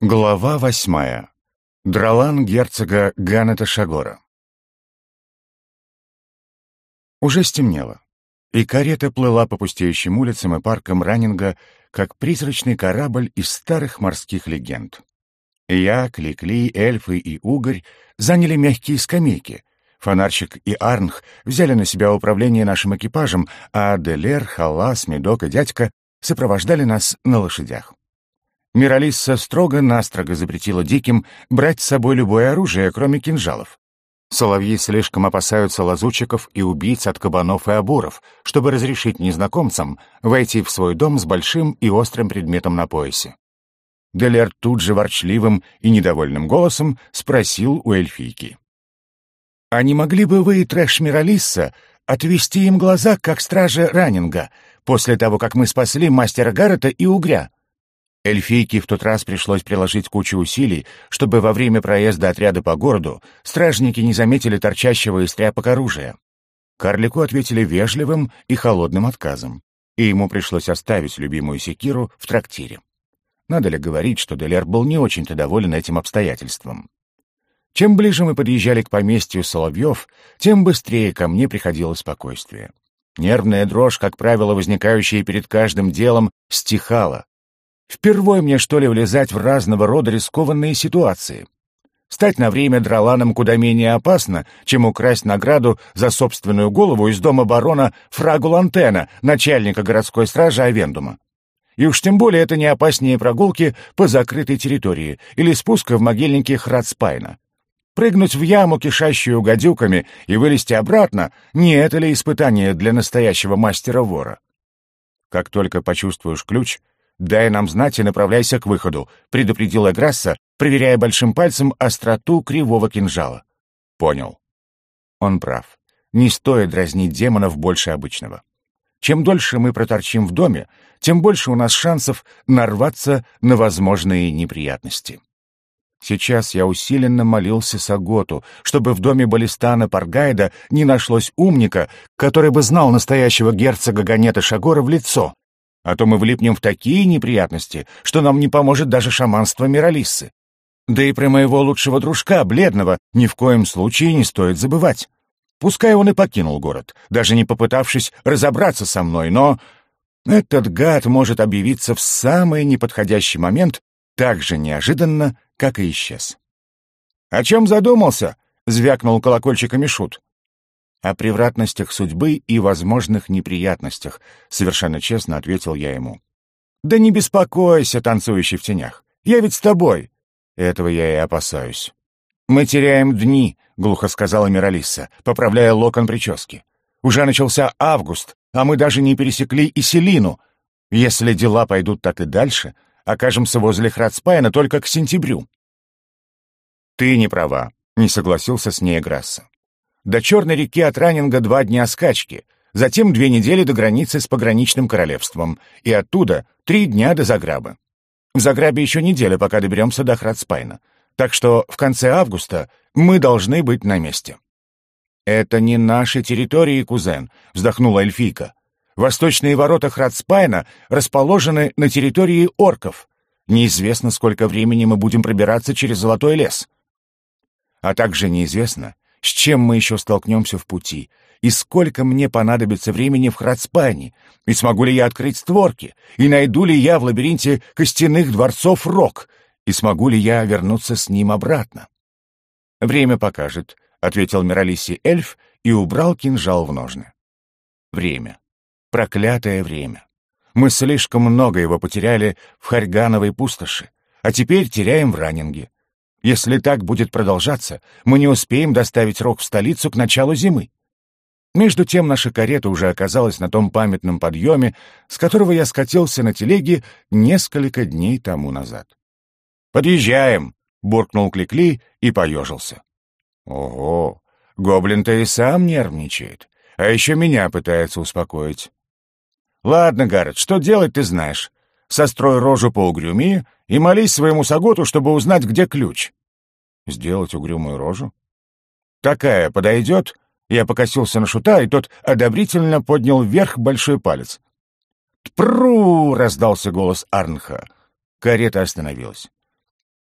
Глава восьмая. Дралан герцога Ганета Шагора. Уже стемнело, и карета плыла по пустеющим улицам и паркам Раннинга, как призрачный корабль из старых морских легенд. Я, Кликли, эльфы и угорь заняли мягкие скамейки. Фонарщик и Арнх взяли на себя управление нашим экипажем, а Делер, Халас, Медок и дядька сопровождали нас на лошадях. Миралисса строго-настрого запретила диким брать с собой любое оружие, кроме кинжалов. Соловьи слишком опасаются лазутчиков и убийц от кабанов и обуров, чтобы разрешить незнакомцам войти в свой дом с большим и острым предметом на поясе. Делер тут же ворчливым и недовольным голосом спросил у эльфийки. «А не могли бы вы, трэш Миралисса, отвести им глаза, как стражи Раннинга, после того, как мы спасли мастера Гаррета и Угря?» Эльфийке в тот раз пришлось приложить кучу усилий, чтобы во время проезда отряда по городу стражники не заметили торчащего из тряпок оружия. Карлику ответили вежливым и холодным отказом, и ему пришлось оставить любимую секиру в трактире. Надо ли говорить, что Делер был не очень-то доволен этим обстоятельством. Чем ближе мы подъезжали к поместью Соловьев, тем быстрее ко мне приходило спокойствие. Нервная дрожь, как правило, возникающая перед каждым делом, стихала, Впервые мне, что ли, влезать в разного рода рискованные ситуации. Стать на время драланом куда менее опасно, чем украсть награду за собственную голову из дома барона Фрагулантена, начальника городской стражи Авендума. И уж тем более это не опаснее прогулки по закрытой территории или спуска в могильнике Храдспайна. Прыгнуть в яму, кишащую гадюками, и вылезти обратно — не это ли испытание для настоящего мастера-вора? Как только почувствуешь ключ — «Дай нам знать и направляйся к выходу», — предупредила Грасса, проверяя большим пальцем остроту кривого кинжала. «Понял». Он прав. Не стоит дразнить демонов больше обычного. Чем дольше мы проторчим в доме, тем больше у нас шансов нарваться на возможные неприятности. Сейчас я усиленно молился Саготу, чтобы в доме Балистана Паргайда не нашлось умника, который бы знал настоящего герцога Ганета Шагора в лицо а то мы влипнем в такие неприятности, что нам не поможет даже шаманство Миралиссы. Да и про моего лучшего дружка, бледного, ни в коем случае не стоит забывать. Пускай он и покинул город, даже не попытавшись разобраться со мной, но этот гад может объявиться в самый неподходящий момент так же неожиданно, как и исчез. «О чем задумался?» — звякнул колокольчиками Шут о превратностях судьбы и возможных неприятностях», — совершенно честно ответил я ему. «Да не беспокойся, танцующий в тенях. Я ведь с тобой». Этого я и опасаюсь. «Мы теряем дни», — глухо сказала Миралисса, поправляя локон прически. «Уже начался август, а мы даже не пересекли и Селину. Если дела пойдут так и дальше, окажемся возле Храдспайна только к сентябрю». «Ты не права», — не согласился с ней Грасса. До Черной реки от Раннинга два дня скачки, затем две недели до границы с пограничным королевством, и оттуда три дня до Заграба. В Заграбе еще неделя, пока доберемся до Храдспайна. Так что в конце августа мы должны быть на месте. «Это не наши территории, кузен», — вздохнула эльфийка. «Восточные ворота Храдспайна расположены на территории орков. Неизвестно, сколько времени мы будем пробираться через Золотой лес. А также неизвестно, с чем мы еще столкнемся в пути, и сколько мне понадобится времени в Храдспане, и смогу ли я открыть створки, и найду ли я в лабиринте костяных дворцов Рок, и смогу ли я вернуться с ним обратно. «Время покажет», — ответил Миралиси эльф и убрал кинжал в ножны. «Время. Проклятое время. Мы слишком много его потеряли в Харьгановой пустоши, а теперь теряем в Раннинге. Если так будет продолжаться, мы не успеем доставить Рок в столицу к началу зимы. Между тем наша карета уже оказалась на том памятном подъеме, с которого я скатился на телеге несколько дней тому назад. «Подъезжаем!» — буркнул Кликли и поежился. «Ого! Гоблин-то и сам нервничает, а еще меня пытается успокоить. Ладно, Гаррет, что делать ты знаешь. Сострой рожу поугрюмее и молись своему Саготу, чтобы узнать, где ключ. Сделать угрюмую рожу? Такая подойдет? Я покосился на шута, и тот одобрительно поднял вверх большой палец. «Тпру!» — раздался голос Арнха. Карета остановилась.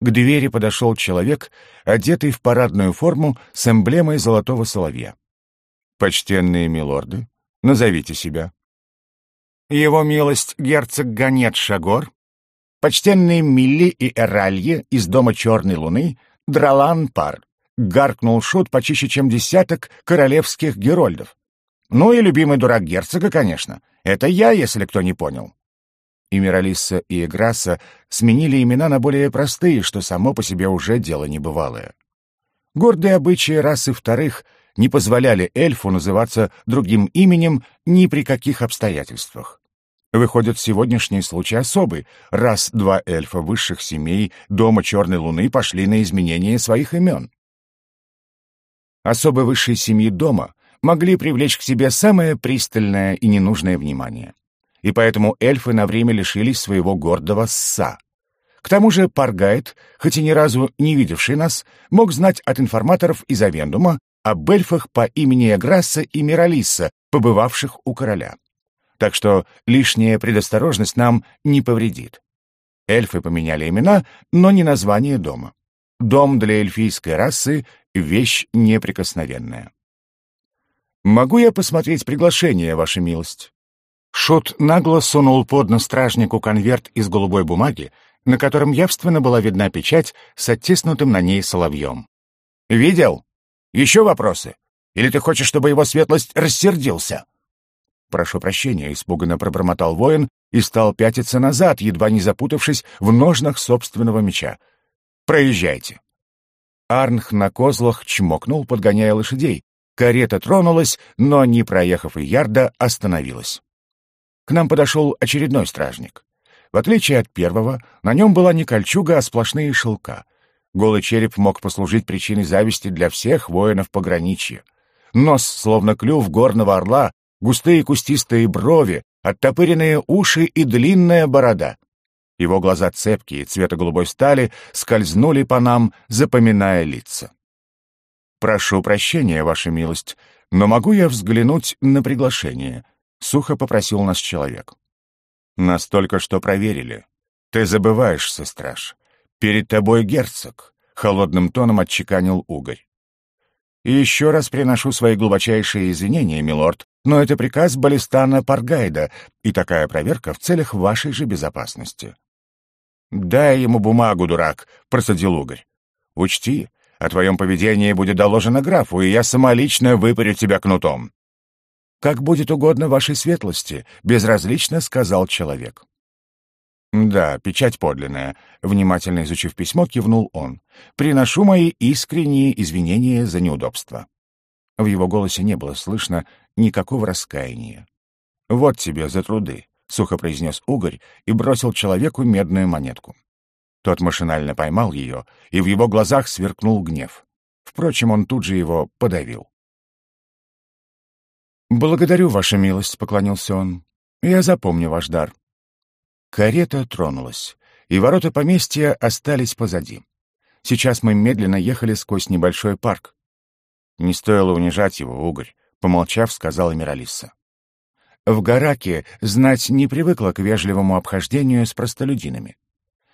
К двери подошел человек, одетый в парадную форму с эмблемой золотого соловья. «Почтенные милорды, назовите себя». «Его милость герцог Ганет Шагор, почтенные Милли и Эралье из дома Черной Луны, Дралан Пар», — гаркнул шут почище, чем десяток королевских герольдов. «Ну и любимый дурак герцога, конечно. Это я, если кто не понял». И Миралисса, и Эграсса сменили имена на более простые, что само по себе уже дело небывалое. Гордые обычаи расы вторых не позволяли эльфу называться другим именем ни при каких обстоятельствах. Выходит, сегодняшний случай особый, раз два эльфа высших семей Дома Черной Луны пошли на изменение своих имен. Особо высшей семьи Дома могли привлечь к себе самое пристальное и ненужное внимание и поэтому эльфы на время лишились своего гордого сса. К тому же Паргайт, хоть и ни разу не видевший нас, мог знать от информаторов из Авендума об эльфах по имени Эграсса и Миралиса, побывавших у короля. Так что лишняя предосторожность нам не повредит. Эльфы поменяли имена, но не название дома. Дом для эльфийской расы — вещь неприкосновенная. «Могу я посмотреть приглашение, Ваша милость?» Шут нагло сунул под нос стражнику конверт из голубой бумаги, на котором явственно была видна печать с оттиснутым на ней соловьем. «Видел? Еще вопросы? Или ты хочешь, чтобы его светлость рассердился?» «Прошу прощения», — испуганно пробормотал воин и стал пятиться назад, едва не запутавшись в ножнах собственного меча. «Проезжайте». Арнх на козлах чмокнул, подгоняя лошадей. Карета тронулась, но, не проехав и ярда, остановилась. К нам подошел очередной стражник. В отличие от первого, на нем была не кольчуга, а сплошные шелка. Голый череп мог послужить причиной зависти для всех воинов пограничья. Нос, словно клюв горного орла, густые кустистые брови, оттопыренные уши и длинная борода. Его глаза цепкие, цвета голубой стали, скользнули по нам, запоминая лица. «Прошу прощения, Ваша милость, но могу я взглянуть на приглашение?» — сухо попросил нас человек. «Настолько, что проверили. Ты забываешься, страж. Перед тобой герцог», — холодным тоном отчеканил угорь. «И еще раз приношу свои глубочайшие извинения, милорд, но это приказ Балистана Паргайда, и такая проверка в целях вашей же безопасности». «Дай ему бумагу, дурак», — процедил угорь. «Учти, о твоем поведении будет доложено графу, и я самолично выпарю тебя кнутом. «Как будет угодно вашей светлости», — безразлично сказал человек. «Да, печать подлинная», — внимательно изучив письмо, кивнул он. «Приношу мои искренние извинения за неудобство». В его голосе не было слышно никакого раскаяния. «Вот тебе за труды», — сухо произнес угорь и бросил человеку медную монетку. Тот машинально поймал ее, и в его глазах сверкнул гнев. Впрочем, он тут же его подавил. «Благодарю, ваша милость», — поклонился он. «Я запомню ваш дар». Карета тронулась, и ворота поместья остались позади. Сейчас мы медленно ехали сквозь небольшой парк. «Не стоило унижать его, угорь», — помолчав, сказала Миралисса. В Гараке знать не привыкла к вежливому обхождению с простолюдинами.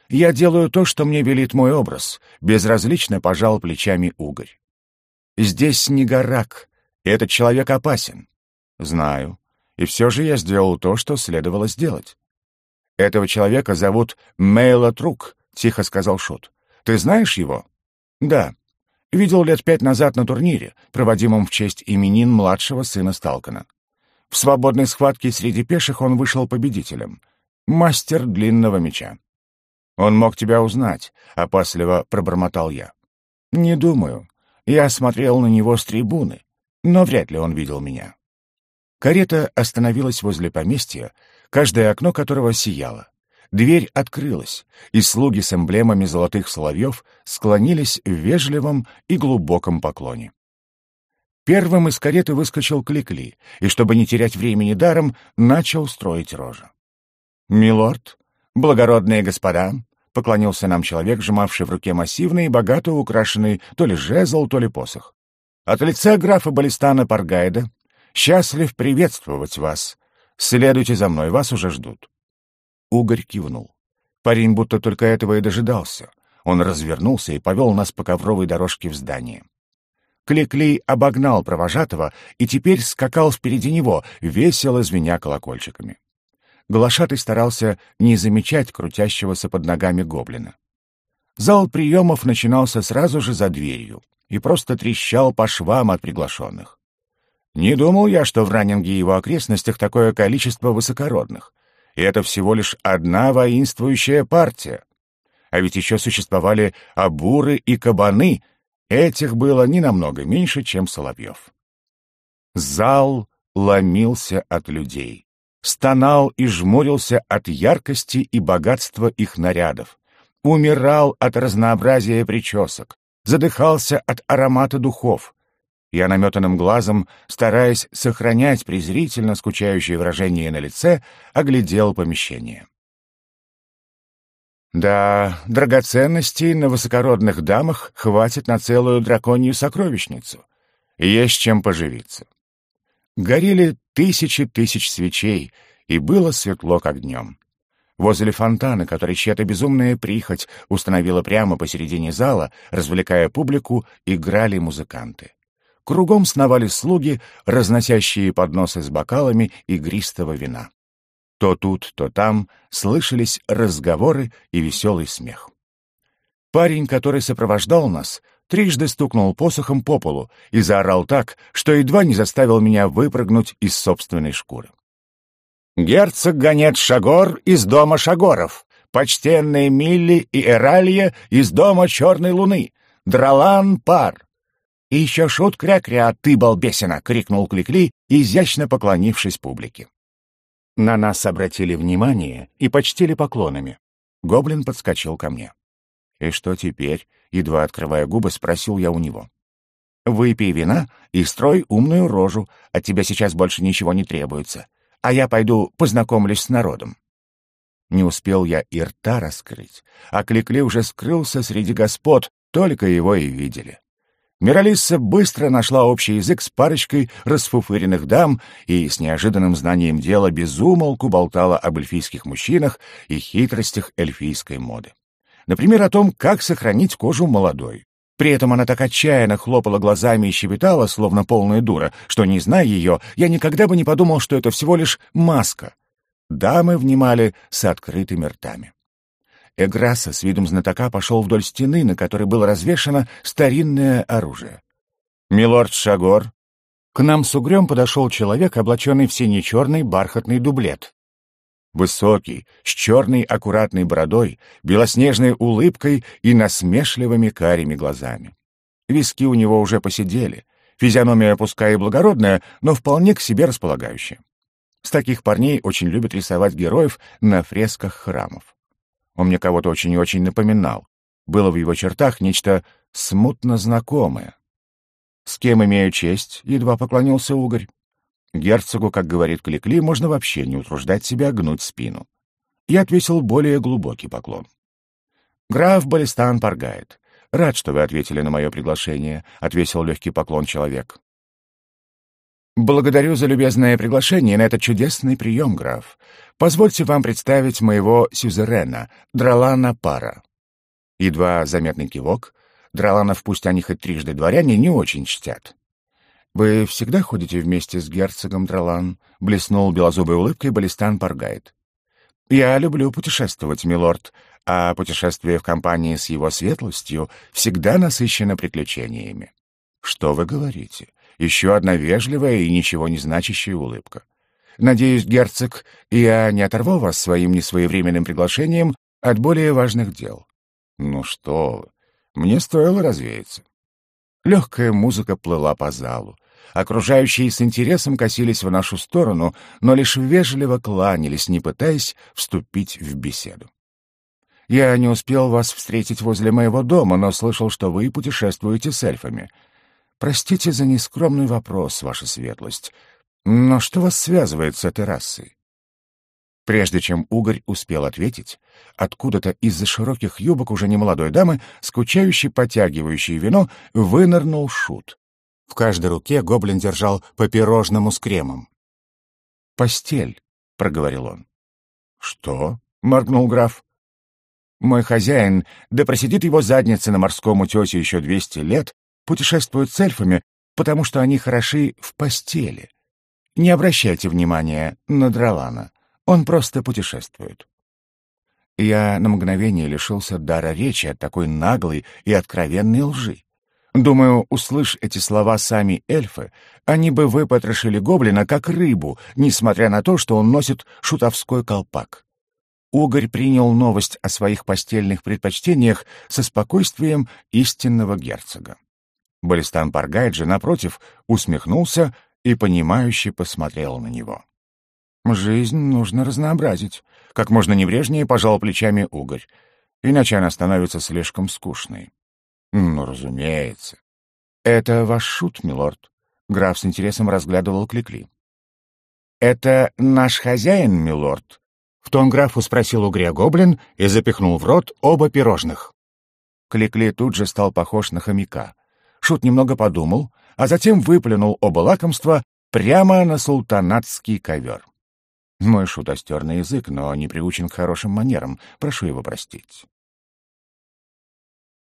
«Я делаю то, что мне велит мой образ», — безразлично пожал плечами угорь. «Здесь не Гарак, этот человек опасен. Знаю. И все же я сделал то, что следовало сделать. Этого человека зовут Мейла Трук, тихо сказал Шут. Ты знаешь его? Да. Видел лет пять назад на турнире, проводимом в честь именин младшего сына Сталкана. В свободной схватке среди пеших он вышел победителем. Мастер длинного меча. «Он мог тебя узнать», — опасливо пробормотал я. «Не думаю. Я смотрел на него с трибуны, но вряд ли он видел меня». Карета остановилась возле поместья, каждое окно которого сияло. Дверь открылась, и слуги с эмблемами золотых соловьев склонились в вежливом и глубоком поклоне. Первым из кареты выскочил Кликли, и, чтобы не терять времени даром, начал строить рожа. «Милорд, благородные господа», — поклонился нам человек, сжимавший в руке массивный и богато украшенный то ли жезл, то ли посох. «От лица графа Балистана Паргайда Счастлив приветствовать вас. Следуйте за мной, вас уже ждут». Угорь кивнул. Парень будто только этого и дожидался. Он развернулся и повел нас по ковровой дорожке в здание. Кликли обогнал провожатого и теперь скакал впереди него, весело звеня колокольчиками. Глашатый старался не замечать крутящегося под ногами гоблина. Зал приемов начинался сразу же за дверью и просто трещал по швам от приглашенных. Не думал я, что в Раннинге его окрестностях такое количество высокородных. И это всего лишь одна воинствующая партия. А ведь еще существовали абуры и кабаны. Этих было не намного меньше, чем соловьев. Зал ломился от людей. Стонал и жмурился от яркости и богатства их нарядов. Умирал от разнообразия причесок. Задыхался от аромата духов. Я наметанным глазом, стараясь сохранять презрительно скучающее выражение на лице, оглядел помещение. Да, драгоценностей на высокородных дамах хватит на целую драконью сокровищницу. Есть чем поживиться. Горели тысячи тысяч свечей, и было светло, как днем. Возле фонтана, который чья-то безумная прихоть установила прямо посередине зала, развлекая публику, играли музыканты. Кругом сновали слуги, разносящие подносы с бокалами игристого вина. То тут, то там слышались разговоры и веселый смех. Парень, который сопровождал нас, трижды стукнул посохом по полу и заорал так, что едва не заставил меня выпрыгнуть из собственной шкуры. «Герцог гонец Шагор из дома Шагоров, почтенные Милли и Эралья из дома Черной Луны, Дралан Пар, «И еще шут кря-кря, ты, балбесина!» — крикнул Кликли, изящно поклонившись публике. На нас обратили внимание и почтили поклонами. Гоблин подскочил ко мне. «И что теперь?» — едва открывая губы, спросил я у него. «Выпей вина и строй умную рожу, от тебя сейчас больше ничего не требуется, а я пойду познакомлюсь с народом». Не успел я и рта раскрыть, а Кликли уже скрылся среди господ, только его и видели. Миралисса быстро нашла общий язык с парочкой расфуфыренных дам и с неожиданным знанием дела безумолку болтала об эльфийских мужчинах и хитростях эльфийской моды. Например, о том, как сохранить кожу молодой. При этом она так отчаянно хлопала глазами и щебетала, словно полная дура, что, не зная ее, я никогда бы не подумал, что это всего лишь маска. Дамы внимали с открытыми ртами. Эграса с видом знатока пошел вдоль стены, на которой было развешано старинное оружие. «Милорд Шагор!» К нам с угрём подошел человек, облаченный в синий-черный бархатный дублет. Высокий, с черной аккуратной бородой, белоснежной улыбкой и насмешливыми карими глазами. Виски у него уже посидели, физиономия пускай и благородная, но вполне к себе располагающая. С таких парней очень любят рисовать героев на фресках храмов. Он мне кого-то очень и очень напоминал. Было в его чертах нечто смутно знакомое. «С кем имею честь?» — едва поклонился Угорь. Герцогу, как говорит Кликли, можно вообще не утруждать себя гнуть спину. Я отвесил более глубокий поклон. «Граф Балистан Паргает, рад, что вы ответили на мое приглашение», — отвесил легкий поклон человек. «Благодарю за любезное приглашение на этот чудесный прием, граф. Позвольте вам представить моего сюзерена, Дралана Пара». Едва заметный кивок. Драланов, пусть они хоть трижды дворяне, не очень чтят. «Вы всегда ходите вместе с герцогом Дралан?» — блеснул белозубой улыбкой Балистан Паргайт. «Я люблю путешествовать, милорд, а путешествие в компании с его светлостью всегда насыщено приключениями». «Что вы говорите? Еще одна вежливая и ничего не значащая улыбка. «Надеюсь, герцог, я не оторву вас своим несвоевременным приглашением от более важных дел». «Ну что вы, мне стоило развеяться». Легкая музыка плыла по залу. Окружающие с интересом косились в нашу сторону, но лишь вежливо кланялись, не пытаясь вступить в беседу. «Я не успел вас встретить возле моего дома, но слышал, что вы путешествуете с эльфами. Простите за нескромный вопрос, ваша светлость, но что вас связывает с этой расой? Прежде чем Угорь успел ответить, откуда-то из-за широких юбок уже немолодой дамы, скучающий потягивающий вино, вынырнул шут. В каждой руке гоблин держал по пирожному с кремом. «Постель», — проговорил он. «Что?» — моргнул граф. Мой хозяин, да просидит его задница на морском утесе еще двести лет, путешествует с эльфами, потому что они хороши в постели. Не обращайте внимания на Дролана. Он просто путешествует. Я на мгновение лишился дара речи от такой наглой и откровенной лжи. Думаю, услышь эти слова сами эльфы, они бы выпотрошили гоблина как рыбу, несмотря на то, что он носит шутовской колпак. Угорь принял новость о своих постельных предпочтениях со спокойствием истинного герцога. Балистан Паргайджи, напротив, усмехнулся и, понимающе посмотрел на него. «Жизнь нужно разнообразить», — как можно небрежнее пожал плечами Угорь, иначе она становится слишком скучной. «Ну, разумеется». «Это ваш шут, милорд?» Граф с интересом разглядывал Кликли. «Это наш хозяин, милорд?» В тон графу спросил угря гоблин и запихнул в рот оба пирожных. Кликли тут же стал похож на хомяка. Шут немного подумал, а затем выплюнул оба лакомства прямо на султанатский ковер. Мой шут остер на язык, но не приучен к хорошим манерам. Прошу его простить.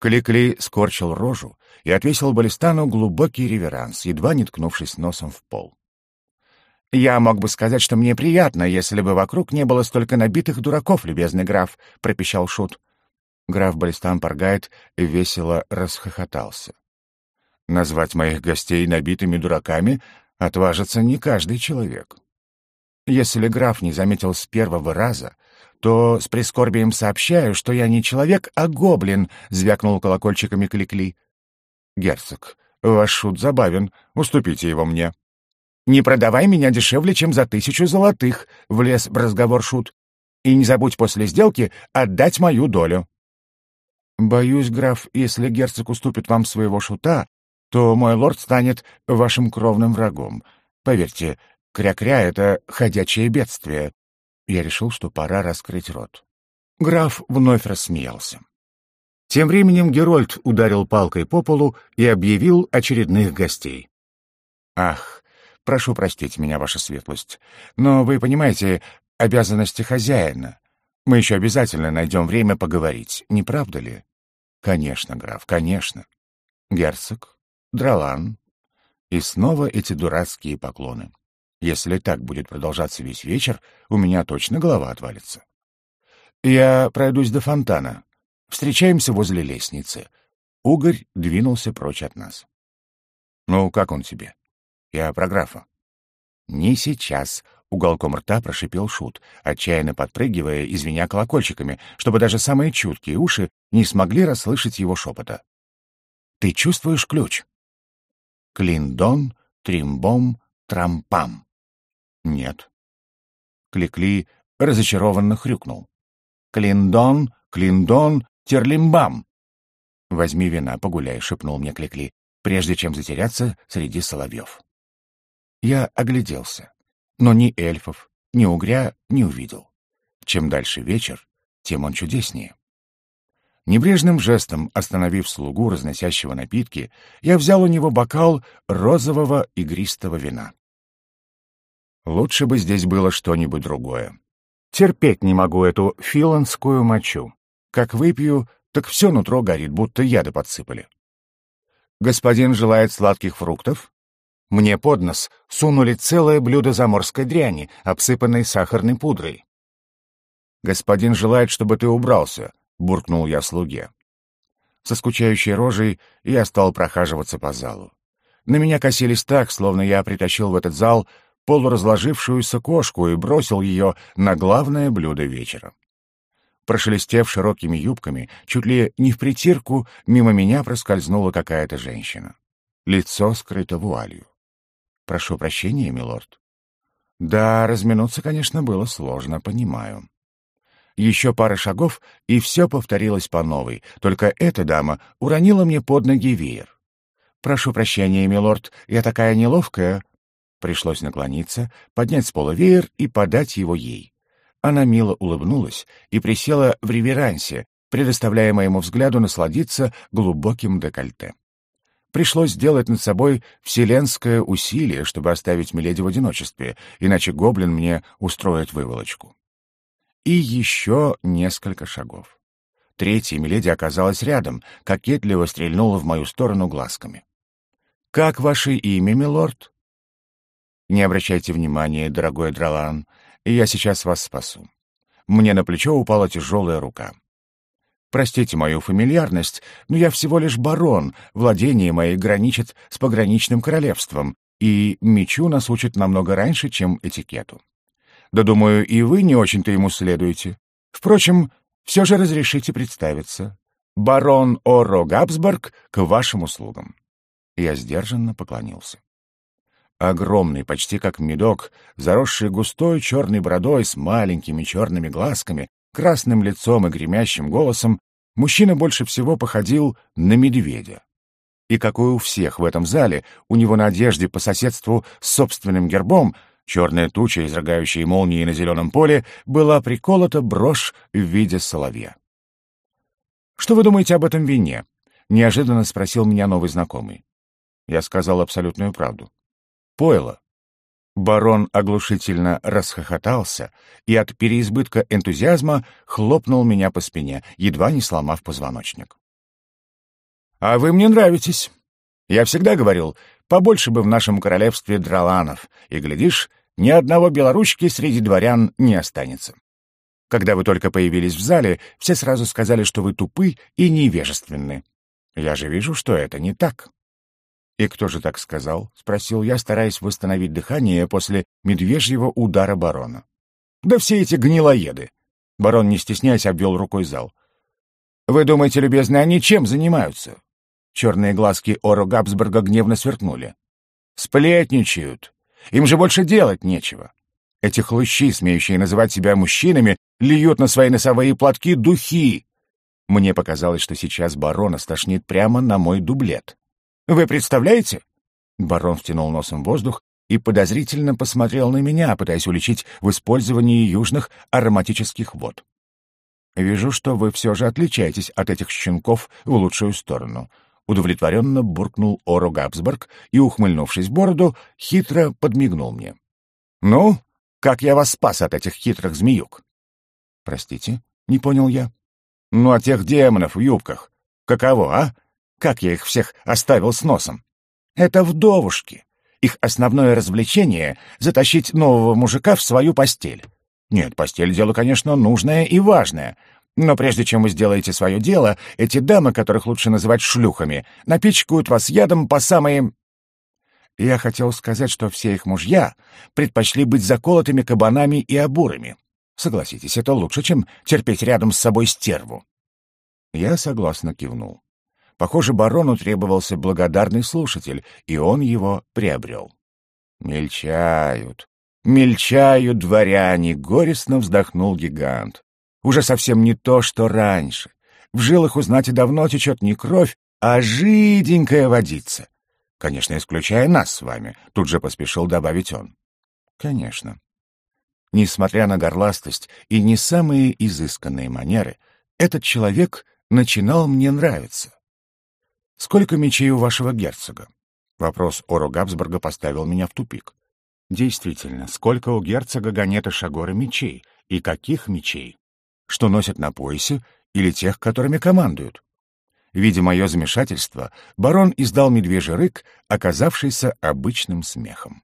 Кликли скорчил рожу и отвесил Балистану глубокий реверанс, едва не ткнувшись носом в пол. «Я мог бы сказать, что мне приятно, если бы вокруг не было столько набитых дураков, любезный граф», — пропищал Шут. Граф Балистан Паргайт весело расхохотался. «Назвать моих гостей набитыми дураками отважится не каждый человек. Если граф не заметил с первого раза, то с прискорбием сообщаю, что я не человек, а гоблин», — звякнул колокольчиками Кликли. «Герцог, ваш шут забавен, уступите его мне». «Не продавай меня дешевле, чем за тысячу золотых», — влез в разговор шут. «И не забудь после сделки отдать мою долю». «Боюсь, граф, если герцог уступит вам своего шута, то мой лорд станет вашим кровным врагом. Поверьте, кря-кря — это ходячее бедствие, я решил, что пора раскрыть рот. Граф вновь рассмеялся. Тем временем Герольд ударил палкой по полу и объявил очередных гостей. «Ах, прошу простить меня, ваша светлость, но вы понимаете обязанности хозяина. Мы еще обязательно найдем время поговорить, не правда ли?» «Конечно, граф, конечно. Герцог, Дролан». И снова эти дурацкие поклоны. Если так будет продолжаться весь вечер, у меня точно голова отвалится. Я пройдусь до фонтана. Встречаемся возле лестницы. Угорь двинулся прочь от нас. Ну, как он тебе? Я про графа. Не сейчас, уголком рта прошипел Шут, отчаянно подпрыгивая и звеня колокольчиками, чтобы даже самые чуткие уши не смогли расслышать его шепота. «Ты чувствуешь ключ?» «Клиндон, тримбом, трампам». Нет. Кликли разочарованно хрюкнул. Клиндон, Клиндон, Терлимбам. Возьми вина, погуляй, шепнул мне Кликли, прежде чем затеряться среди соловьев. Я огляделся, но ни эльфов, ни угря не увидел. Чем дальше вечер, тем он чудеснее. Небрежным жестом остановив слугу, разносящего напитки, я взял у него бокал розового игристого вина. Лучше бы здесь было что-нибудь другое. Терпеть не могу эту филанскую мочу. Как выпью, так все нутро горит, будто яды подсыпали. Господин желает сладких фруктов? Мне под нос сунули целое блюдо заморской дряни, обсыпанной сахарной пудрой. «Господин желает, чтобы ты убрался», — буркнул я слуге. Со скучающей рожей я стал прохаживаться по залу. На меня косились так, словно я притащил в этот зал полуразложившуюся кошку и бросил ее на главное блюдо вечера. Прошелестев широкими юбками, чуть ли не в притирку, мимо меня проскользнула какая-то женщина. Лицо скрыто вуалью. «Прошу прощения, милорд». «Да, разминуться, конечно, было сложно, понимаю». Еще пара шагов, и все повторилось по новой, только эта дама уронила мне под ноги веер. «Прошу прощения, милорд, я такая неловкая», Пришлось наклониться, поднять с пола веер и подать его ей. Она мило улыбнулась и присела в реверансе, предоставляя моему взгляду насладиться глубоким декольте. Пришлось сделать над собой вселенское усилие, чтобы оставить Миледи в одиночестве, иначе гоблин мне устроит выволочку. И еще несколько шагов. третья миледи оказалась рядом, кокетливо стрельнула в мою сторону глазками. «Как ваше имя, милорд?» «Не обращайте внимания, дорогой Дролан, я сейчас вас спасу». Мне на плечо упала тяжелая рука. Простите мою фамильярность, но я всего лишь барон, владение мои граничит с пограничным королевством, и мечу нас учат намного раньше, чем этикету. Да, думаю, и вы не очень-то ему следуете. Впрочем, все же разрешите представиться. Барон Оро Габсбург к вашим услугам. Я сдержанно поклонился. Огромный, почти как медок, заросший густой черной бородой с маленькими черными глазками, красным лицом и гремящим голосом, мужчина больше всего походил на медведя. И какой у всех в этом зале, у него на одежде по соседству с собственным гербом, черная туча, изрыгающая молнии на зеленом поле, была приколота брошь в виде соловья. «Что вы думаете об этом вине?» — неожиданно спросил меня новый знакомый. Я сказал абсолютную правду. «Пойло». Барон оглушительно расхохотался и от переизбытка энтузиазма хлопнул меня по спине, едва не сломав позвоночник. «А вы мне нравитесь. Я всегда говорил, побольше бы в нашем королевстве драланов, и, глядишь, ни одного белоручки среди дворян не останется. Когда вы только появились в зале, все сразу сказали, что вы тупы и невежественны. Я же вижу, что это не так. «И кто же так сказал?» — спросил я, стараясь восстановить дыхание после медвежьего удара барона. «Да все эти гнилоеды!» Барон, не стесняясь, обвел рукой зал. «Вы думаете, любезные, они чем занимаются?» Черные глазки Оро Габсбурга гневно сверкнули. «Сплетничают. Им же больше делать нечего. Эти хлыщи, смеющие называть себя мужчинами, льют на свои носовые платки духи. Мне показалось, что сейчас барона стошнит прямо на мой дублет. Вы представляете?» Барон втянул носом воздух и подозрительно посмотрел на меня, пытаясь уличить в использовании южных ароматических вод. «Вижу, что вы все же отличаетесь от этих щенков в лучшую сторону», — удовлетворенно буркнул Оро Габсбург и, ухмыльнувшись в бороду, хитро подмигнул мне. «Ну, как я вас спас от этих хитрых змеюк?» «Простите?» — не понял я. «Ну, от тех демонов в юбках. Каково, а? Как я их всех оставил с носом? Это вдовушки. Их основное развлечение — затащить нового мужика в свою постель. Нет, постель — дело, конечно, нужное и важное. Но прежде чем вы сделаете свое дело, эти дамы, которых лучше называть шлюхами, напичкают вас ядом по самые... Я хотел сказать, что все их мужья предпочли быть заколотыми кабанами и обурами. Согласитесь, это лучше, чем терпеть рядом с собой стерву. Я согласно кивнул. Похоже, барону требовался благодарный слушатель, и он его приобрел. «Мельчают, мельчают дворяне!» — горестно вздохнул гигант. «Уже совсем не то, что раньше. В жилах узнать и давно течет не кровь, а жиденькая водица. Конечно, исключая нас с вами», — тут же поспешил добавить он. «Конечно». Несмотря на горластость и не самые изысканные манеры, этот человек начинал мне нравиться. «Сколько мечей у вашего герцога?» Вопрос Оро Габсбурга поставил меня в тупик. Действительно, сколько у герцога Ганета Шагора мечей? И каких мечей? Что носят на поясе или тех, которыми командуют? Видя мое замешательство, барон издал медвежий рык, оказавшийся обычным смехом.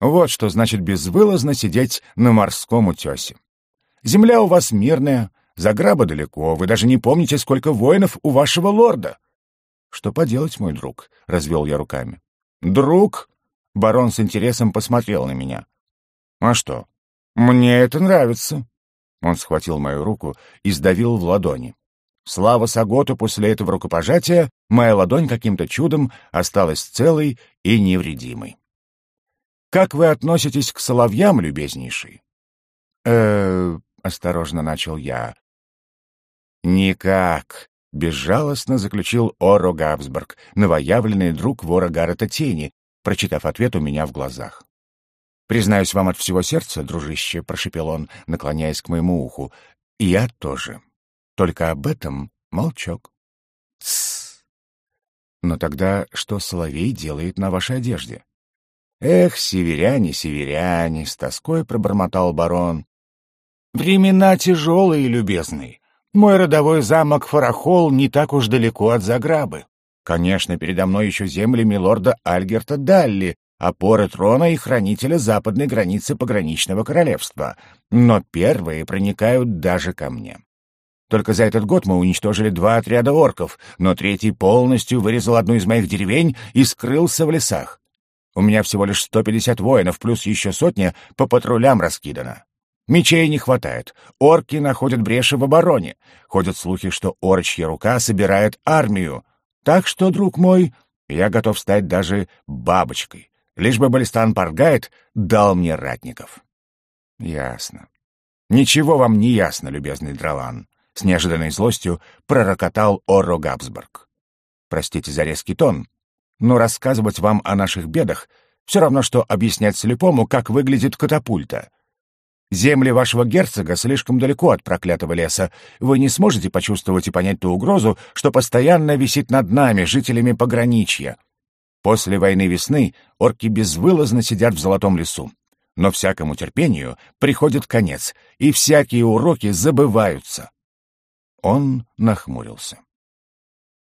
Вот что значит безвылазно сидеть на морском утесе. Земля у вас мирная, Заграба далеко, вы даже не помните, сколько воинов у вашего лорда. Что поделать, мой друг? Развел я руками. Друг? Барон с интересом посмотрел на меня. А что? Мне это нравится. Он схватил мою руку и сдавил в ладони. Слава Саготу после этого рукопожатия, моя ладонь каким-то чудом осталась целой и невредимой. «Как вы относитесь к соловьям, любезнейший?» «Э-э...» — осторожно начал я. «Никак», — безжалостно заключил Оро Габсбург, новоявленный друг вора Гаррета Тени, прочитав ответ у меня в глазах. «Признаюсь вам от всего сердца, дружище», — прошепел он, наклоняясь к моему уху, — «я тоже. Только об этом молчок». «Тссс! Но тогда что Соловей делает на вашей одежде?» «Эх, северяне, северяне!» — с тоской пробормотал барон. «Времена тяжелые, любезный. Мой родовой замок Фарахол не так уж далеко от Заграбы. Конечно, передо мной еще земли милорда Альгерта Далли, опоры трона и хранителя западной границы пограничного королевства, но первые проникают даже ко мне. Только за этот год мы уничтожили два отряда орков, но третий полностью вырезал одну из моих деревень и скрылся в лесах. У меня всего лишь 150 воинов, плюс еще сотня по патрулям раскидано. Мечей не хватает. Орки находят бреши в обороне. Ходят слухи, что орчья рука собирает армию. Так что, друг мой, я готов стать даже бабочкой. Лишь бы Балистан Паргайт дал мне ратников. Ясно. Ничего вам не ясно, любезный Дралан. С неожиданной злостью пророкотал Оро Габсбург. Простите за резкий тон, но рассказывать вам о наших бедах все равно, что объяснять слепому, как выглядит катапульта. Земли вашего герцога слишком далеко от проклятого леса. Вы не сможете почувствовать и понять ту угрозу, что постоянно висит над нами, жителями пограничья. После войны весны орки безвылазно сидят в золотом лесу. Но всякому терпению приходит конец, и всякие уроки забываются. Он нахмурился.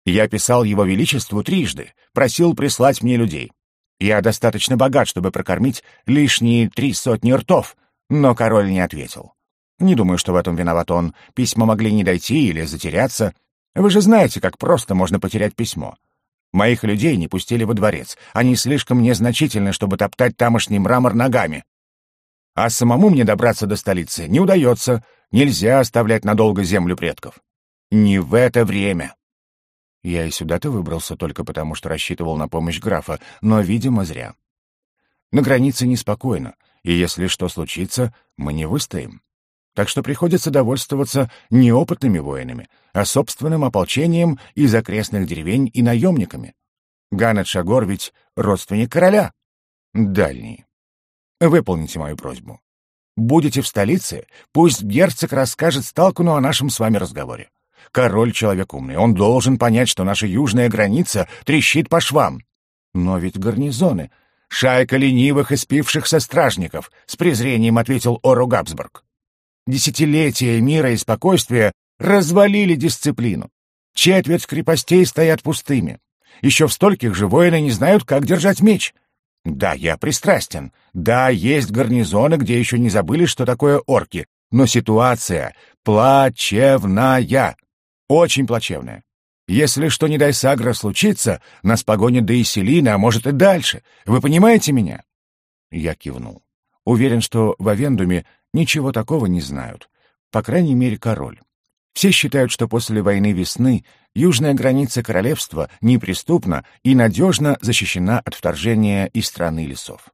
Я писал его величеству трижды, просил прислать мне людей. Я достаточно богат, чтобы прокормить лишние три сотни ртов, но король не ответил. Не думаю, что в этом виноват он. Письма могли не дойти или затеряться. Вы же знаете, как просто можно потерять письмо. Моих людей не пустили во дворец. Они слишком незначительны, чтобы топтать тамошний мрамор ногами. А самому мне добраться до столицы не удается. Нельзя оставлять надолго землю предков. Не в это время. Я и сюда-то выбрался только потому, что рассчитывал на помощь графа, но, видимо, зря. На границе неспокойно, и если что случится, мы не выстоим. Так что приходится довольствоваться неопытными воинами, а собственным ополчением из окрестных деревень и наемниками. Ганет Шагор ведь родственник короля. Дальний. Выполните мою просьбу. Будете в столице, пусть герцог расскажет Сталкуну о нашем с вами разговоре. Король человек умный, он должен понять, что наша южная граница трещит по швам. Но ведь гарнизоны... Шайка ленивых и спившихся стражников, с презрением ответил Ору Габсбург. Десятилетия мира и спокойствия развалили дисциплину. Четверть крепостей стоят пустыми. Еще в стольких же воины не знают, как держать меч. Да, я пристрастен. Да, есть гарнизоны, где еще не забыли, что такое орки. Но ситуация плачевная. Очень плачевная. Если что, не дай Сагра случится, нас погонят до Иселины, а может и дальше. Вы понимаете меня?» Я кивнул. Уверен, что в Авендуме ничего такого не знают. По крайней мере, король. Все считают, что после войны весны южная граница королевства неприступна и надежно защищена от вторжения из страны лесов.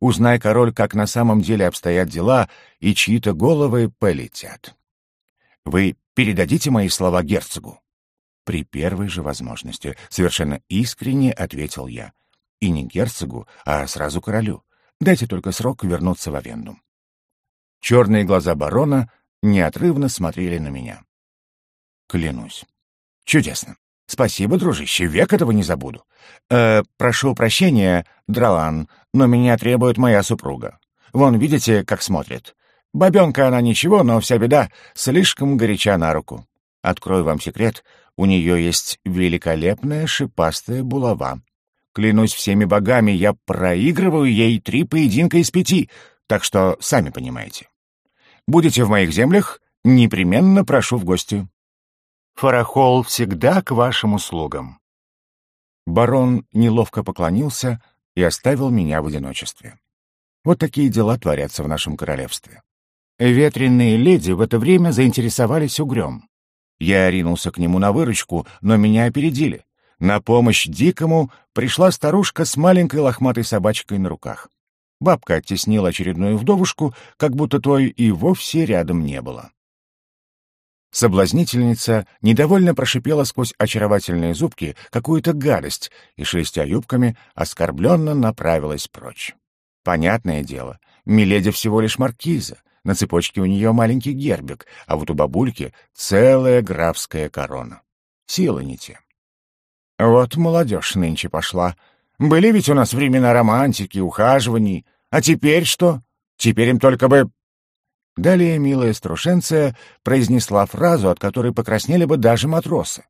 Узнай, король, как на самом деле обстоят дела, и чьи-то головы полетят. Вы передадите мои слова герцогу?» «При первой же возможности», — совершенно искренне ответил я. «И не герцогу, а сразу королю. Дайте только срок вернуться в Авендум». Черные глаза барона неотрывно смотрели на меня. Клянусь. Чудесно. Спасибо, дружище, век этого не забуду. Э, прошу прощения, Дралан, но меня требует моя супруга. Вон, видите, как смотрит. Бабенка она ничего, но вся беда слишком горяча на руку. Открою вам секрет, у нее есть великолепная шипастая булава. Клянусь всеми богами, я проигрываю ей три поединка из пяти, так что сами понимаете. Будете в моих землях, непременно прошу в гости. Фарахол всегда к вашим услугам. Барон неловко поклонился и оставил меня в одиночестве. Вот такие дела творятся в нашем королевстве. Ветреные леди в это время заинтересовались угрём. Я ринулся к нему на выручку, но меня опередили. На помощь дикому пришла старушка с маленькой лохматой собачкой на руках. Бабка оттеснила очередную вдовушку, как будто той и вовсе рядом не было. Соблазнительница недовольно прошипела сквозь очаровательные зубки какую-то гадость и, шелестя юбками, оскорбленно направилась прочь. Понятное дело, Миледи всего лишь маркиза, на цепочке у нее маленький гербик, а вот у бабульки целая графская корона. Силы не те. Вот молодежь нынче пошла. Были ведь у нас времена романтики, ухаживаний. А теперь что? Теперь им только бы... Далее милая струшенция произнесла фразу, от которой покраснели бы даже матросы.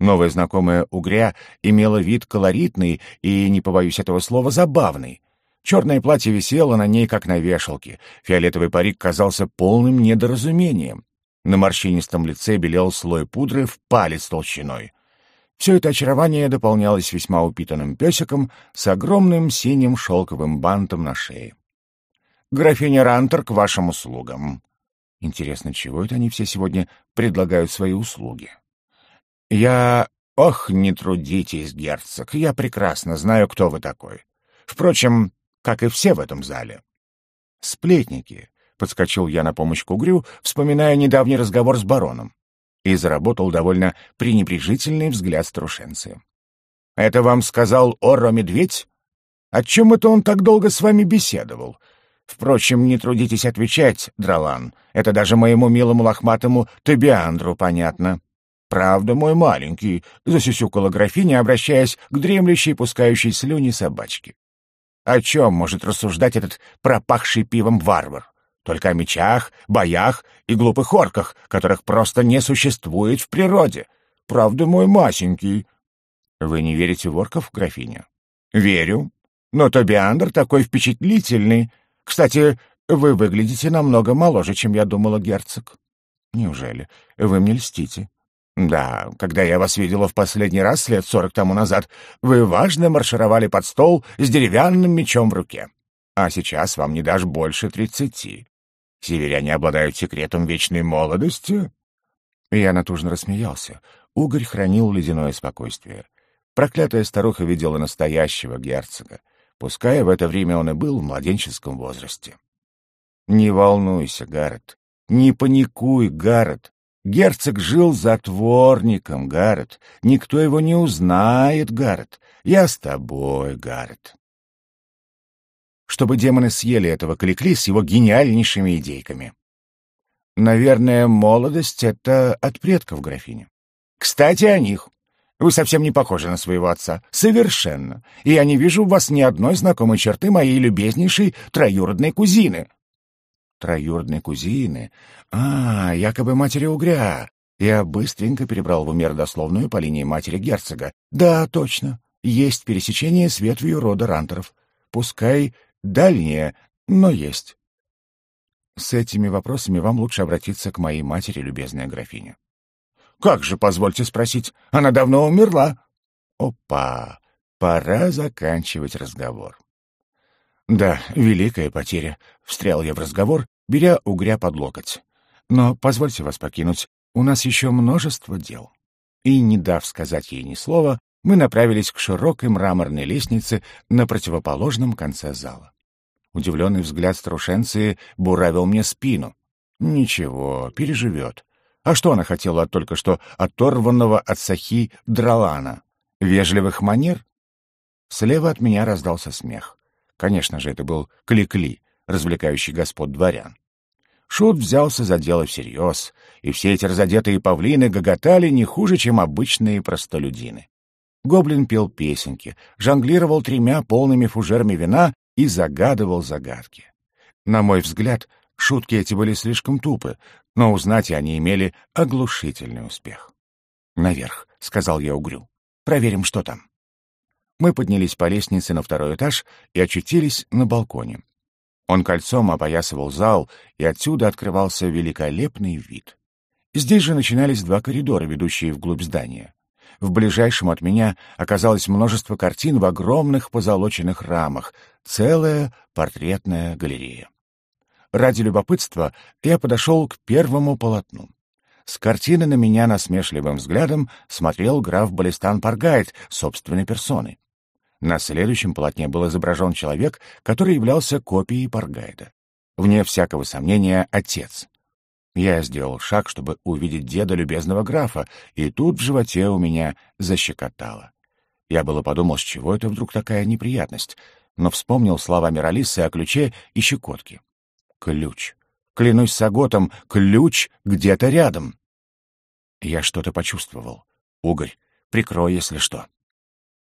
Новая знакомая угря имела вид колоритный и, не побоюсь этого слова, забавный. Черное платье висело на ней, как на вешалке. Фиолетовый парик казался полным недоразумением. На морщинистом лице белел слой пудры в палец толщиной. Все это очарование дополнялось весьма упитанным песиком с огромным синим шелковым бантом на шее. «Графиня Рантер к вашим услугам». Интересно, чего это они все сегодня предлагают свои услуги? «Я... Ох, не трудитесь, герцог, я прекрасно знаю, кто вы такой. Впрочем, как и все в этом зале». «Сплетники», — подскочил я на помощь Кугрю, вспоминая недавний разговор с бароном и заработал довольно пренебрежительный взгляд старушенцы. «Это вам сказал Оро-медведь? О чем это он так долго с вами беседовал? Впрочем, не трудитесь отвечать, Дралан. Это даже моему милому лохматому Тебиандру понятно». «Правда, мой маленький», — засюсюкала графиня, обращаясь к дремлющей, пускающей слюни собачке. «О чем может рассуждать этот пропахший пивом варвар? Только о мечах, боях и глупых орках, которых просто не существует в природе. Правда, мой масенький. Вы не верите в орков, графиня? Верю. Но Тобиандр такой впечатлительный. Кстати, вы выглядите намного моложе, чем я думала, герцог. Неужели? Вы мне льстите. Да, когда я вас видела в последний раз лет сорок тому назад, вы важно маршировали под стол с деревянным мечом в руке. А сейчас вам не дашь больше тридцати. Северяне обладают секретом вечной молодости?» Я натужно рассмеялся. Угорь хранил ледяное спокойствие. Проклятая старуха видела настоящего герцога, пускай в это время он и был в младенческом возрасте. «Не волнуйся, Гаррет, не паникуй, Гаррет. Герцог жил затворником, Гаррет. Никто его не узнает, Гаррет. Я с тобой, Гаррет» чтобы демоны съели этого Кликли с его гениальнейшими идейками. Наверное, молодость — это от предков графини. Кстати, о них. Вы совсем не похожи на своего отца. Совершенно. И я не вижу в вас ни одной знакомой черты моей любезнейшей троюродной кузины. Троюродной кузины? А, якобы матери Угря. Я быстренько перебрал в уме родословную по линии матери герцога. Да, точно. Есть пересечение с ветвью рода Рантеров. Пускай Дальнее, но есть. С этими вопросами вам лучше обратиться к моей матери, любезная графиня. Как же, позвольте спросить, она давно умерла? Опа, пора заканчивать разговор. Да, великая потеря, встрял я в разговор, беря угря под локоть. Но позвольте вас покинуть, у нас еще множество дел. И, не дав сказать ей ни слова, мы направились к широкой мраморной лестнице на противоположном конце зала. Удивленный взгляд старушенции буравил мне спину. Ничего, переживет. А что она хотела от только что оторванного от сахи дралана? Вежливых манер? Слева от меня раздался смех. Конечно же, это был Кликли, развлекающий господ дворян. Шут взялся за дело всерьез, и все эти разодетые павлины гоготали не хуже, чем обычные простолюдины. Гоблин пел песенки, жонглировал тремя полными фужерами вина и загадывал загадки. На мой взгляд, шутки эти были слишком тупы, но узнать они имели оглушительный успех. «Наверх», — сказал я угрю. «Проверим, что там». Мы поднялись по лестнице на второй этаж и очутились на балконе. Он кольцом опоясывал зал, и отсюда открывался великолепный вид. Здесь же начинались два коридора, ведущие вглубь здания. В ближайшем от меня оказалось множество картин в огромных позолоченных рамах, целая портретная галерея. Ради любопытства я подошел к первому полотну. С картины на меня насмешливым взглядом смотрел граф Балистан Паргайт собственной персоной. На следующем полотне был изображен человек, который являлся копией Паргайда. Вне всякого сомнения, отец. Я сделал шаг, чтобы увидеть деда любезного графа, и тут в животе у меня защекотало. Я было подумал, с чего это вдруг такая неприятность, но вспомнил слова Миралисы о ключе и щекотке. Ключ. Клянусь Саготом, ключ где-то рядом. Я что-то почувствовал. Угорь, прикрой, если что.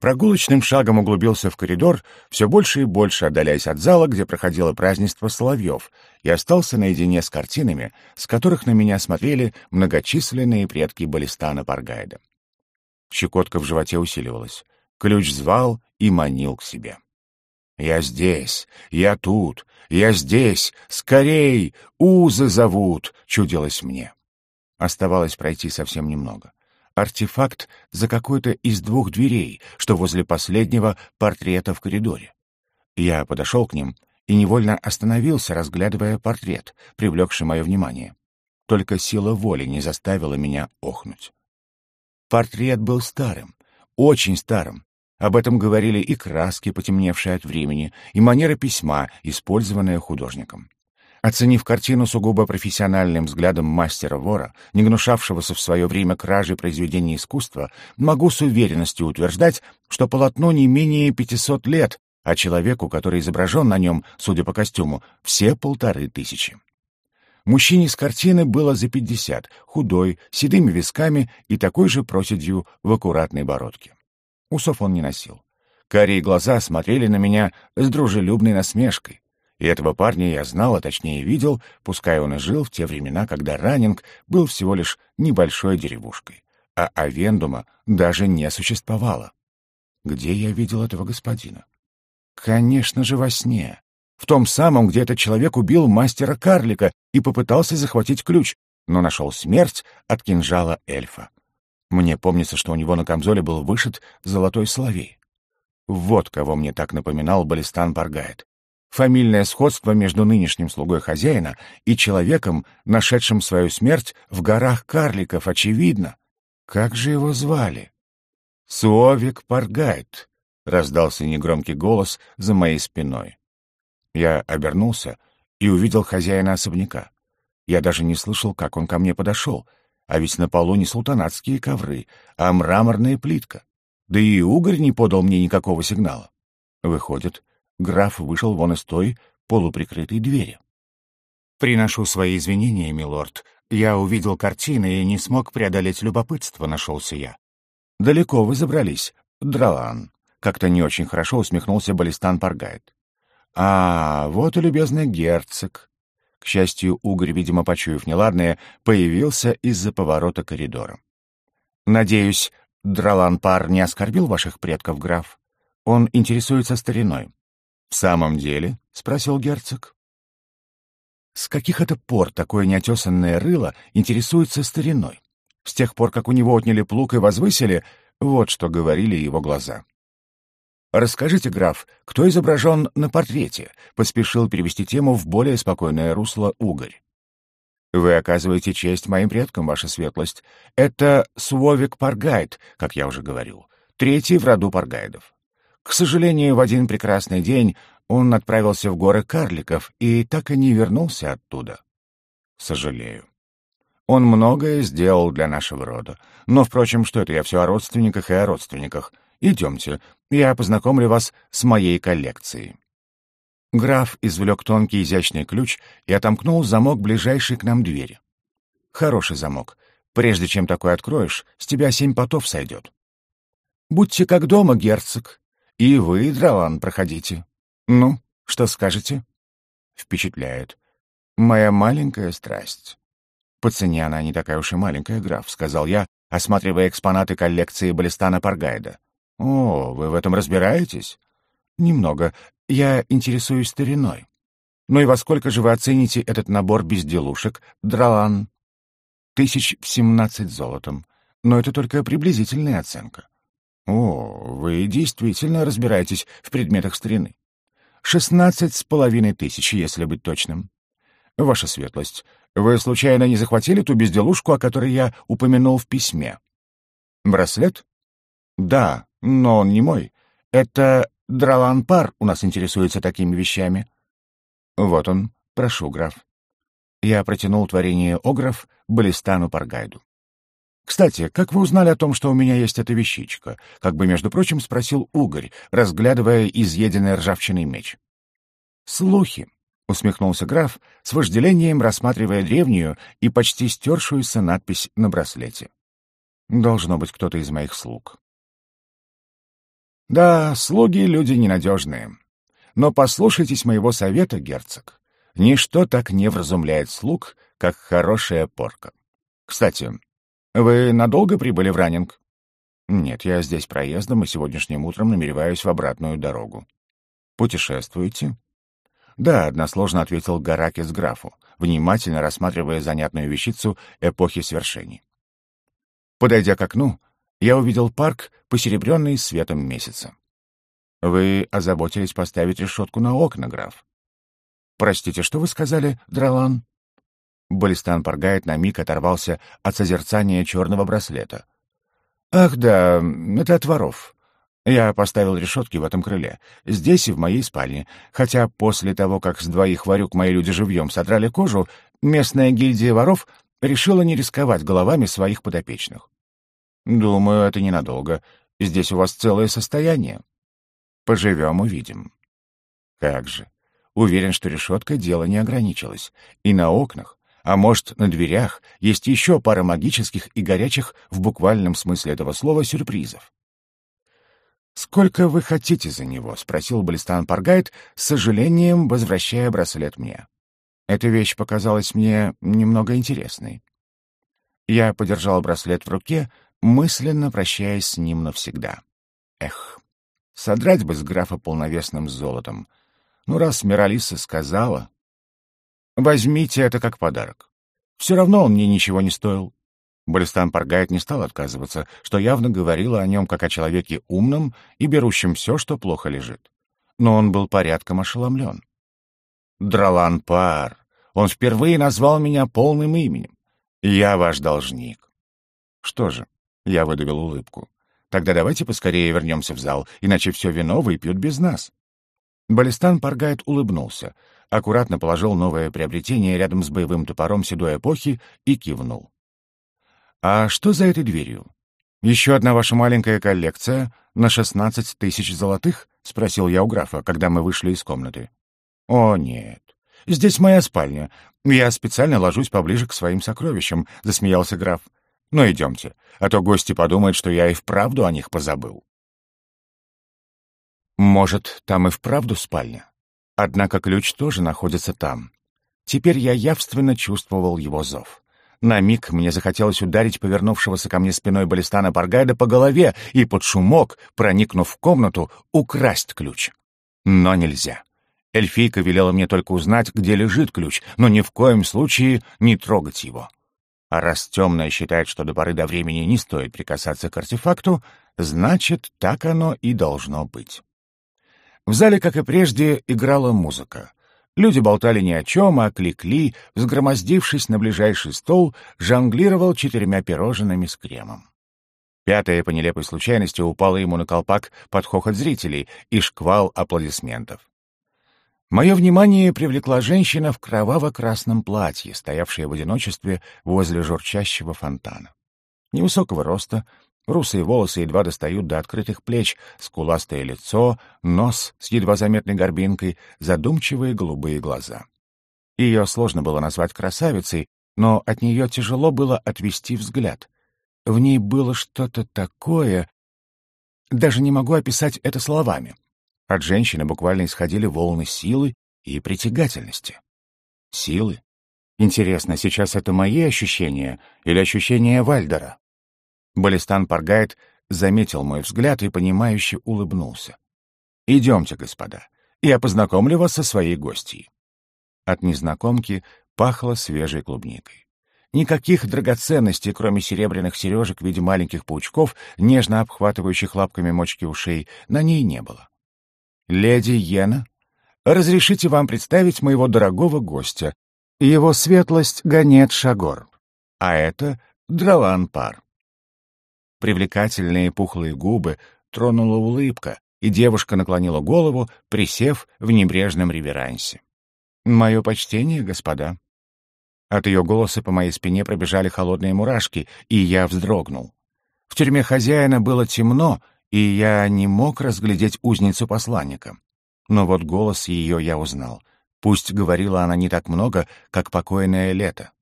Прогулочным шагом углубился в коридор, все больше и больше отдаляясь от зала, где проходило празднество Соловьев, и остался наедине с картинами, с которых на меня смотрели многочисленные предки Балистана Паргайда. Щекотка в животе усиливалась. Ключ звал и манил к себе. «Я здесь, я тут, я здесь, скорей, узы зовут!» — чудилось мне. Оставалось пройти совсем немного артефакт за какой-то из двух дверей, что возле последнего портрета в коридоре. Я подошел к ним и невольно остановился, разглядывая портрет, привлекший мое внимание. Только сила воли не заставила меня охнуть. Портрет был старым, очень старым. Об этом говорили и краски, потемневшие от времени, и манера письма, использованная художником. Оценив картину сугубо профессиональным взглядом мастера-вора, не гнушавшегося в свое время кражей произведений искусства, могу с уверенностью утверждать, что полотно не менее 500 лет, а человеку, который изображен на нем, судя по костюму, все полторы тысячи. Мужчине с картины было за 50, худой, седыми висками и такой же проседью в аккуратной бородке. Усов он не носил. Карие глаза смотрели на меня с дружелюбной насмешкой. И этого парня я знал, а точнее видел, пускай он и жил в те времена, когда Раннинг был всего лишь небольшой деревушкой, а Авендума даже не существовало. Где я видел этого господина? Конечно же, во сне. В том самом, где этот человек убил мастера-карлика и попытался захватить ключ, но нашел смерть от кинжала эльфа. Мне помнится, что у него на камзоле был вышит золотой соловей. Вот кого мне так напоминал Балистан Паргайт. Фамильное сходство между нынешним слугой хозяина и человеком, нашедшим свою смерть в горах карликов, очевидно. Как же его звали? «Суовик Паргайт», — раздался негромкий голос за моей спиной. Я обернулся и увидел хозяина особняка. Я даже не слышал, как он ко мне подошел, а ведь на полу не султанатские ковры, а мраморная плитка. Да и угорь не подал мне никакого сигнала. Выходит, граф вышел вон из той полуприкрытой двери. «Приношу свои извинения, милорд. Я увидел картины и не смог преодолеть любопытство», — нашелся я. «Далеко вы забрались, Дралан», — как-то не очень хорошо усмехнулся Балистан Паргайт. «А, вот и любезный герцог». К счастью, Угорь, видимо, почуяв неладное, появился из-за поворота коридора. «Надеюсь, Дралан Пар не оскорбил ваших предков, граф? Он интересуется стариной. «В самом деле?» — спросил герцог. С каких это пор такое неотесанное рыло интересуется стариной? С тех пор, как у него отняли плуг и возвысили, вот что говорили его глаза. «Расскажите, граф, кто изображен на портрете?» — поспешил перевести тему в более спокойное русло Угорь. «Вы оказываете честь моим предкам, ваша светлость. Это Суовик Паргайд, как я уже говорил, третий в роду Паргайдов. К сожалению, в один прекрасный день он отправился в горы карликов и так и не вернулся оттуда. Сожалею. Он многое сделал для нашего рода. Но, впрочем, что это я все о родственниках и о родственниках. Идемте, я познакомлю вас с моей коллекцией. Граф извлек тонкий изящный ключ и отомкнул замок ближайшей к нам двери. Хороший замок. Прежде чем такой откроешь, с тебя семь потов сойдет. «Будьте как дома, герцог», и вы, Дралан, проходите. Ну, что скажете? Впечатляет. Моя маленькая страсть. По цене она не такая уж и маленькая, граф, сказал я, осматривая экспонаты коллекции Балистана Паргайда. О, вы в этом разбираетесь? Немного. Я интересуюсь стариной. Ну и во сколько же вы оцените этот набор безделушек, Дралан? Тысяч в семнадцать золотом. Но это только приблизительная оценка. «О, вы действительно разбираетесь в предметах старины. Шестнадцать с половиной тысяч, если быть точным. Ваша светлость, вы случайно не захватили ту безделушку, о которой я упомянул в письме? Браслет? Да, но он не мой. Это Дралан Пар у нас интересуется такими вещами. Вот он, прошу, граф. Я протянул творение Огров Балистану Паргайду. «Кстати, как вы узнали о том, что у меня есть эта вещичка?» — как бы, между прочим, спросил Угорь, разглядывая изъеденный ржавчиной меч. «Слухи», — усмехнулся граф, с вожделением рассматривая древнюю и почти стершуюся надпись на браслете. «Должно быть кто-то из моих слуг». Да, слуги — люди ненадежные. Но послушайтесь моего совета, герцог. Ничто так не вразумляет слуг, как хорошая порка. Кстати, вы надолго прибыли в Раннинг? Нет, я здесь проездом и сегодняшним утром намереваюсь в обратную дорогу. Путешествуете? Да, односложно ответил Гаракис графу, внимательно рассматривая занятную вещицу эпохи свершений. Подойдя к окну, я увидел парк, посеребренный светом месяца. Вы озаботились поставить решетку на окна, граф. Простите, что вы сказали, Дралан? Балистан Паргайт на миг оторвался от созерцания черного браслета. Ах да, это от воров. Я поставил решетки в этом крыле, здесь и в моей спальне, хотя после того, как с двоих варюк мои люди живьем содрали кожу, местная гильдия воров решила не рисковать головами своих подопечных. Думаю, это ненадолго. Здесь у вас целое состояние. Поживем, увидим. Как же. Уверен, что решеткой дело не ограничилось. И на окнах, а может, на дверях, есть еще пара магических и горячих в буквальном смысле этого слова сюрпризов. «Сколько вы хотите за него?» — спросил Балистан Паргайт, с сожалением возвращая браслет мне. Эта вещь показалась мне немного интересной. Я подержал браслет в руке, мысленно прощаясь с ним навсегда. Эх, содрать бы с графа полновесным золотом. Ну, раз Миралиса сказала... Возьмите это как подарок. Все равно он мне ничего не стоил. Балистан Паргайт не стал отказываться, что явно говорило о нем как о человеке умном и берущем все, что плохо лежит. Но он был порядком ошеломлен. Дралан Пар. Он впервые назвал меня полным именем. Я ваш должник. Что же, я выдавил улыбку. Тогда давайте поскорее вернемся в зал, иначе все вино выпьют без нас. Балистан Паргайт улыбнулся, аккуратно положил новое приобретение рядом с боевым топором седой эпохи и кивнул. «А что за этой дверью? Еще одна ваша маленькая коллекция на шестнадцать тысяч золотых?» — спросил я у графа, когда мы вышли из комнаты. «О, нет. Здесь моя спальня. Я специально ложусь поближе к своим сокровищам», — засмеялся граф. Но идемте, а то гости подумают, что я и вправду о них позабыл. Может, там и вправду спальня? Однако ключ тоже находится там. Теперь я явственно чувствовал его зов. На миг мне захотелось ударить повернувшегося ко мне спиной баллистана Паргайда по голове и под шумок, проникнув в комнату, украсть ключ. Но нельзя. Эльфийка велела мне только узнать, где лежит ключ, но ни в коем случае не трогать его. А раз темная считает, что до поры до времени не стоит прикасаться к артефакту, значит, так оно и должно быть. В зале, как и прежде, играла музыка. Люди болтали ни о чем, а Кликли, взгромоздившись на ближайший стол, жонглировал четырьмя пирожными с кремом. Пятое по нелепой случайности упало ему на колпак под хохот зрителей и шквал аплодисментов. Мое внимание привлекла женщина в кроваво-красном платье, стоявшая в одиночестве возле журчащего фонтана. Невысокого роста, русые волосы едва достают до открытых плеч, скуластое лицо, нос с едва заметной горбинкой, задумчивые голубые глаза. Ее сложно было назвать красавицей, но от нее тяжело было отвести взгляд. В ней было что-то такое... Даже не могу описать это словами. От женщины буквально исходили волны силы и притягательности. Силы? Интересно, сейчас это мои ощущения или ощущения Вальдера? Балистан Паргайт заметил мой взгляд и, понимающе улыбнулся. «Идемте, господа, я познакомлю вас со своей гостьей». От незнакомки пахло свежей клубникой. Никаких драгоценностей, кроме серебряных сережек в виде маленьких паучков, нежно обхватывающих лапками мочки ушей, на ней не было. «Леди Йена, разрешите вам представить моего дорогого гостя, его светлость Ганет Шагор, а это Дралан Пар». Привлекательные пухлые губы тронула улыбка, и девушка наклонила голову, присев в небрежном реверансе. «Мое почтение, господа». От ее голоса по моей спине пробежали холодные мурашки, и я вздрогнул. В тюрьме хозяина было темно, и я не мог разглядеть узницу посланника. Но вот голос ее я узнал. Пусть говорила она не так много, как покойное лето.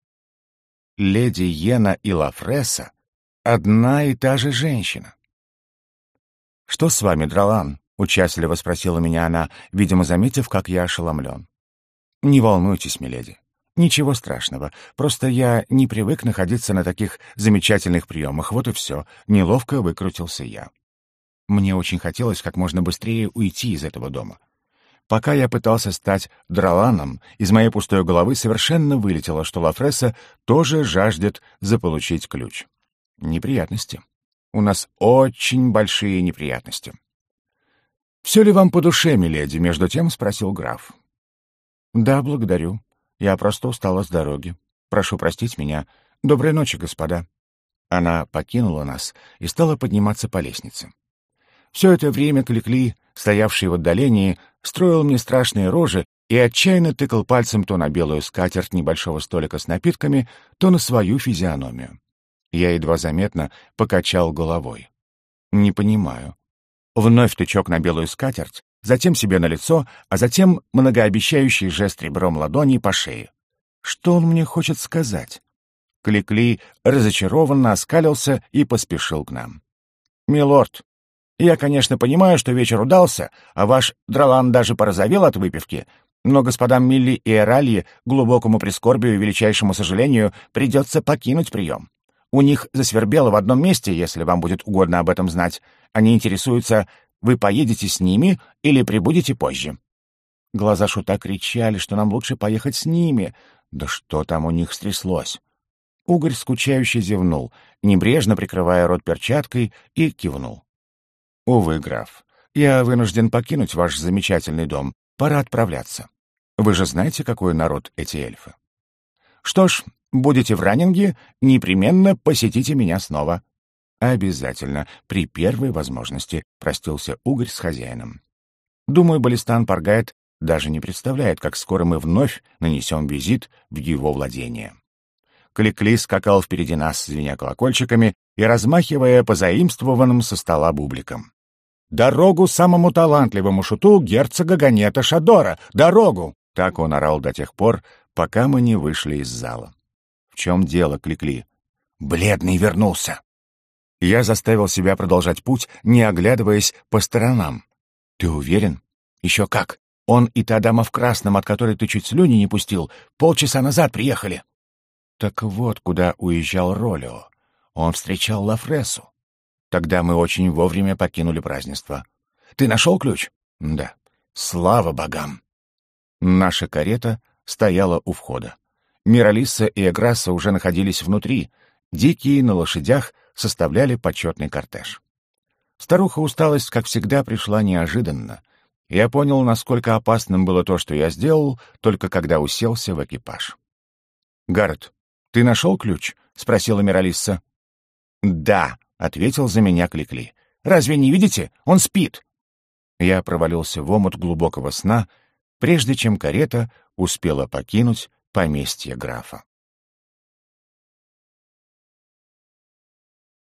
Леди Йена и Лафреса — одна и та же женщина. «Что с вами, Дролан?» — участливо спросила меня она, видимо, заметив, как я ошеломлен. «Не волнуйтесь, миледи. Ничего страшного. Просто я не привык находиться на таких замечательных приемах. Вот и все. Неловко выкрутился я. Мне очень хотелось как можно быстрее уйти из этого дома. Пока я пытался стать дроланом, из моей пустой головы совершенно вылетело, что Лафресса тоже жаждет заполучить ключ. Неприятности. У нас очень большие неприятности. «Все ли вам по душе, миледи?» — между тем спросил граф. «Да, благодарю. Я просто устала с дороги. Прошу простить меня. Доброй ночи, господа». Она покинула нас и стала подниматься по лестнице. Все это время Кликли, стоявший в отдалении, строил мне страшные рожи и отчаянно тыкал пальцем то на белую скатерть небольшого столика с напитками, то на свою физиономию. Я едва заметно покачал головой. «Не понимаю». Вновь тычок на белую скатерть, затем себе на лицо, а затем многообещающий жест ребром ладони по шее. Что он мне хочет сказать? Кликли разочарованно оскалился и поспешил к нам. «Милорд, я, конечно, понимаю, что вечер удался, а ваш дралан даже порозовел от выпивки, но господам Милли и Эральи, глубокому прискорбию и величайшему сожалению, придется покинуть прием. У них засвербело в одном месте, если вам будет угодно об этом знать. Они интересуются, вы поедете с ними или прибудете позже. Глаза Шута кричали, что нам лучше поехать с ними. Да что там у них стряслось? Угорь скучающе зевнул, небрежно прикрывая рот перчаткой, и кивнул. «Увы, граф, я вынужден покинуть ваш замечательный дом. Пора отправляться. Вы же знаете, какой народ эти эльфы. Что ж, будете в раннинге, непременно посетите меня снова». «Обязательно, при первой возможности», — простился Угорь с хозяином. «Думаю, Балистан Паргайт даже не представляет, как скоро мы вновь нанесем визит в его владение». Кликли скакал впереди нас, звеня колокольчиками и размахивая позаимствованным со стола бубликом. «Дорогу самому талантливому шуту герцога Ганета Шадора! Дорогу!» Так он орал до тех пор, пока мы не вышли из зала. «В чем дело, Кликли?» «Бледный вернулся!» Я заставил себя продолжать путь, не оглядываясь по сторонам. «Ты уверен?» «Еще как! Он и та дама в красном, от которой ты чуть слюни не пустил, полчаса назад приехали!» Так вот, куда уезжал Ролио. Он встречал Лафресу. Тогда мы очень вовремя покинули празднество. Ты нашел ключ? Да. Слава богам! Наша карета стояла у входа. Миралиса и Эграсса уже находились внутри. Дикие на лошадях составляли почетный кортеж. Старуха усталость, как всегда, пришла неожиданно. Я понял, насколько опасным было то, что я сделал, только когда уселся в экипаж. «Гаррет, «Ты нашел ключ?» — спросила Миралисса. «Да», — ответил за меня Кликли. «Разве не видите? Он спит!» Я провалился в омут глубокого сна, прежде чем карета успела покинуть поместье графа.